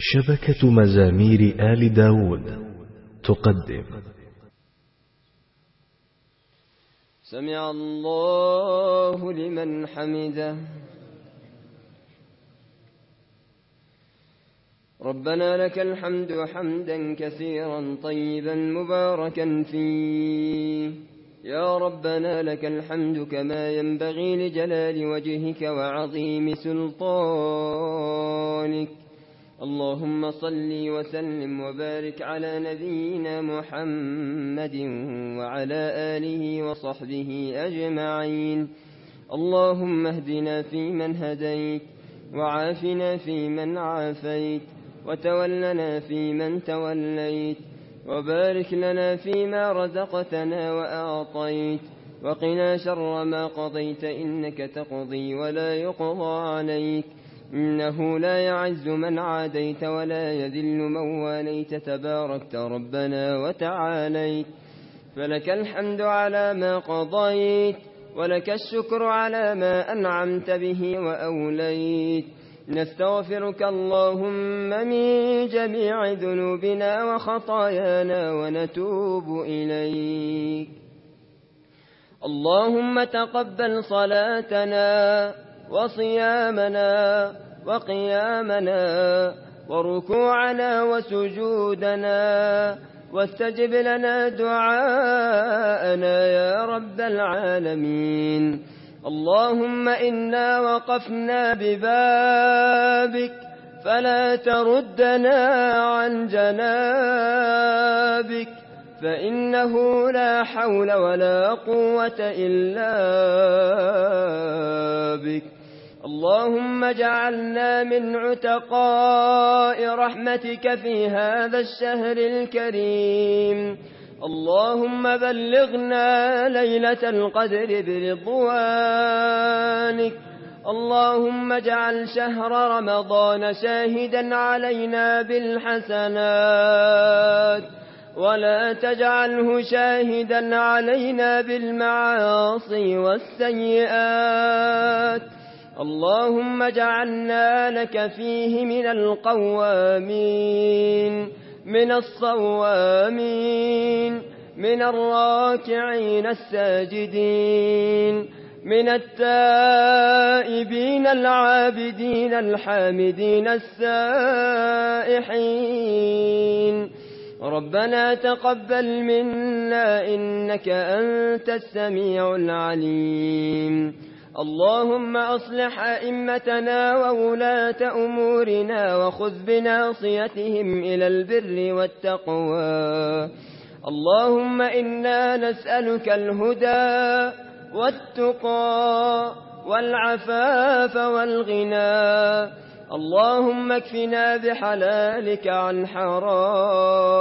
شبكة مزامير آل داود تقدم. سمع الله لمن حمده. ربنا لك الحمد حمدا كثيرا طيبا مباركا فيه. يا ربنا لك الحمد كما ينبغي لجلال وجهك وعظيم سلطانك. اللهم صل وسلم وبارك على نبينا محمد وعلى آله وصحبه أجمعين. اللهم اهدنا فيمن هديت وعافنا فيمن عافيت وتولنا فيمن توليت وبارك لنا فيما رزقتنا وأعطيت وقنا شر ما قضيت إنك تقضي ولا يقضى عليك. إنه لا يعز من عاديت ولا يذل من واليت. تباركت ربنا وتعاليت. فلك الحمد على ما قضيت ولك الشكر على ما أنعمت به وأوليت. نستغفرك اللهم من جميع ذنوبنا وخطايانا ونتوب إليك. اللهم تقبل صلاتنا وصيامنا وقيامنا وركوعنا وسجودنا واستجب لنا دعاءنا يا رب العالمين. اللهم إنا وقفنا ببابك فلا تردنا عن جنابك فإنه لا حول ولا قوة إلا اللهم جعلنا من عتقاء رحمتك في هذا الشهر الكريم. اللهم بلغنا ليلة القدر برضوانك. اللهم اجعل شهر رمضان شاهدا علينا بالحسنات. ولا تجعله شاهدا علينا بالمعاصي والسيئات. اللهم جعلنا لك فيه من القوامين من الصوامين من الراكعين الساجدين من التائبين العابدين الحامدين السائحين. ربنا تقبل منا إنك أنت السميع العليم. اللهم أصلح أئمتنا وولاة أمورنا وخذ بناصيتهم إلى البر والتقوى. اللهم إنا نسألك الهدى والتقى والعفاف والغنى. اللهم اكفنا بحلالك عن حرامك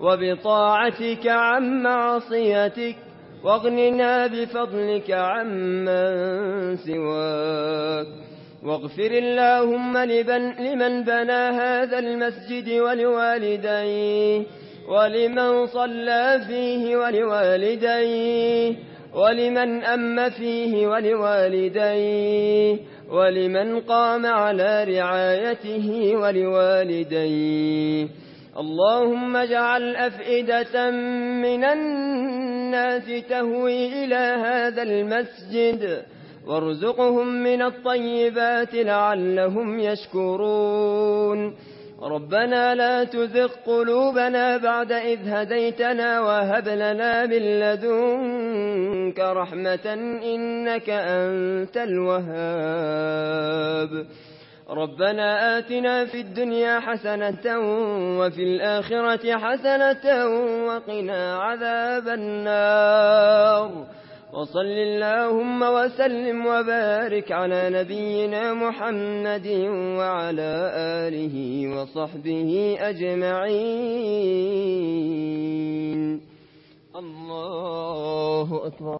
وبطاعتك عن معصيتك واغننا بفضلك عمن سواك. واغفر اللهم لمن بنى هذا المسجد ولوالديه ولمن صلى فيه ولوالديه ولمن أم فيه ولوالديه ولمن قام على رعايته ولوالديه. اللهم اجعل أفئدة من الناس تهوي إلى هذا المسجد وارزقهم من الطيبات لعلهم يشكرون. ربنا لا تزغ قلوبنا بعد إذ هديتنا وهب لنا من لدنك رحمة إنك أنت الوهاب. ربنا آتنا في الدنيا حسنة وفي الآخرة حسنة وقنا عذاب النار. وصل اللهم وسلم وبارك على نبينا محمد وعلى آله وصحبه أجمعين. الله أكبر.